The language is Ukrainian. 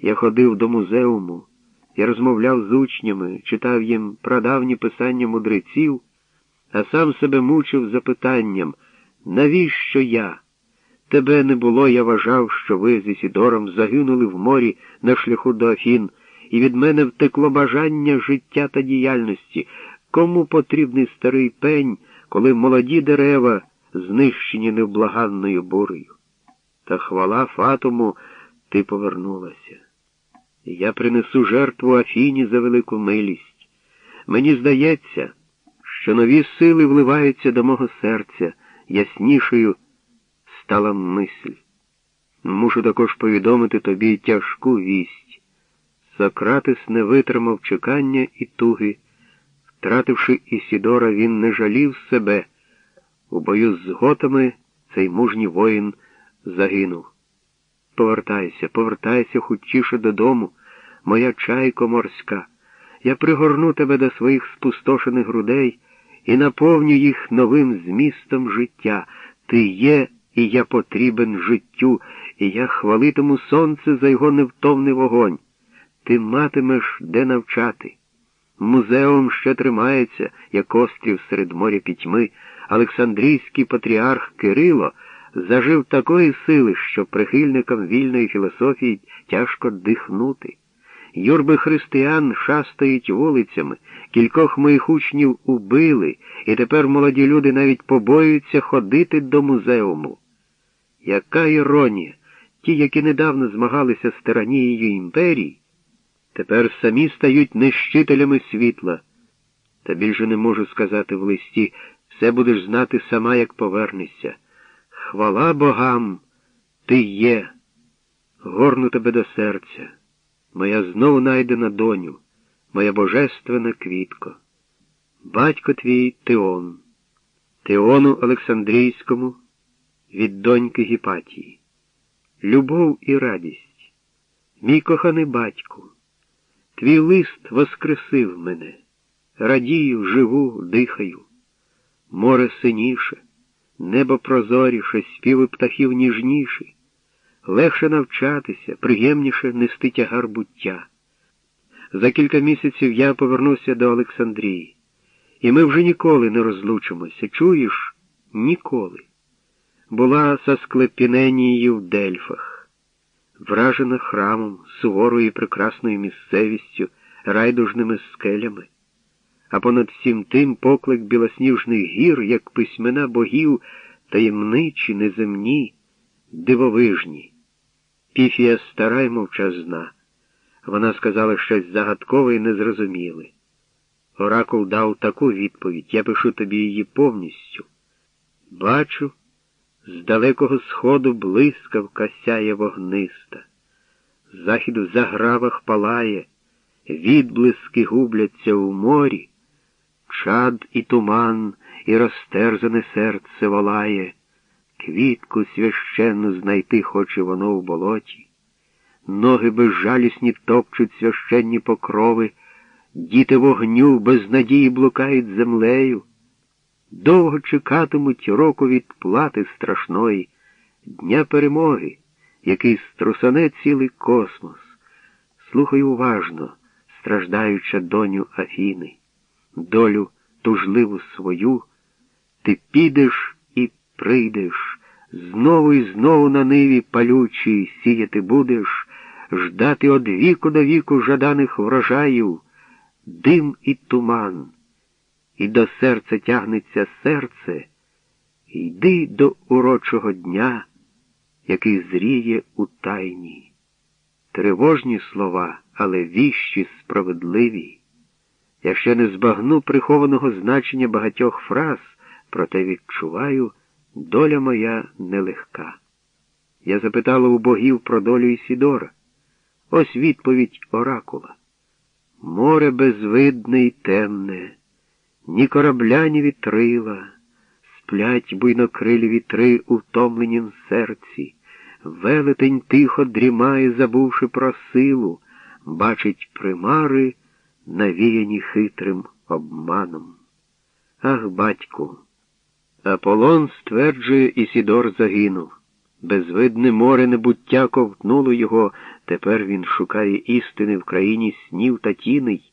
Я ходив до музеуму, я розмовляв з учнями, читав їм прадавні писання мудреців, а сам себе мучив запитанням, навіщо я? Тебе не було, я вважав, що ви з Ісідором загинули в морі на шляху до Афін, і від мене втекло бажання життя та діяльності. Кому потрібний старий пень, коли молоді дерева знищені невблаганною бурею? Та хвала Фатуму, ти повернулася. Я принесу жертву Афіні за велику милість. Мені здається, що нові сили вливаються до мого серця, яснішою стала мисль. Мушу також повідомити тобі тяжку вість. Сократис не витримав чекання і туги. Втративши Ісідора, він не жалів себе. У бою з готами цей мужній воїн загинув. Повертайся, повертайся хутчіше додому, моя чайко морська. Я пригорну тебе до своїх спустошених грудей і наповню їх новим змістом життя. Ти є, і я потрібен життю, і я хвалитиму сонце за його невтомний вогонь. Ти матимеш де навчати. Музеум ще тримається, як острів серед моря пітьми. Олександрійський патріарх Кирило зажив такої сили, що прихильникам вільної філософії тяжко дихнути. Юрби християн шастають вулицями, кількох моїх учнів убили, і тепер молоді люди навіть побоюються ходити до музеуму. Яка іронія! Ті, які недавно змагалися з тиранією імперії, тепер самі стають нищителями світла. Та більше не можу сказати в листі, все будеш знати сама, як повернешся. Хвала богам, ти є, горну тебе до серця, моя знов найдена доню, моя божественна квітко. Батько твій Теон, Теону Олександрійському від доньки Гіпатії. Любов і радість, мій коханий батьку, твій лист воскресив мене, радію, живу, дихаю, море синіше, небо прозоріше, співи птахів ніжніші, легше навчатися, приємніше нести тягар буття. За кілька місяців я повернуся до Олександрії, і ми вже ніколи не розлучимося. Чуєш? Ніколи була со Склепіненією в Дельфах, вражена храмом, суворою і прекрасною місцевістю, райдужними скелями, а понад всім тим поклик білосніжних гір, як письмена богів, таємничі, неземні, дивовижні. Піфія стара й мовчазна. Вона сказала щось загадкове і незрозуміле. Оракул дав таку відповідь, я пишу тобі її повністю. Бачу, з далекого сходу блискавка сяє вогниста, з західу загравах палає, відблиски губляться у морі, чад і туман, і розтерзане серце волає, квітку священну знайти хоче воно в болоті, ноги безжалісні топчуть священні покрови, діти вогню без надії блукають землею. Довго чекатимуть року відплати страшної, Дня перемоги, який струсане цілий космос. Слухай уважно, страждаюча доню Афіни, долю тужливу свою, ти підеш і прийдеш, знову і знову на ниві палючій сіяти будеш, ждати од віку до віку жаданих врожаїв, дим і туман і до серця тягнеться серце, йди до урочого дня, який зріє у тайні. Тривожні слова, але віщі справедливі. Я ще не збагну прихованого значення багатьох фраз, проте відчуваю, доля моя нелегка. Я запитала у богів про долю Ісідора. Ось відповідь оракула. Море безвидне й темне ні корабля, ні вітрила, сплять буйнокрилі вітри у втомленім серці, велетень тихо дрімає, забувши про силу, бачить примари, навіяні хитрим обманом. Ах, батьку, Аполлон стверджує, Ісідор загинув. Безвидне море небуття ковтнуло його, Тепер він шукає істини в країні снів та тіней,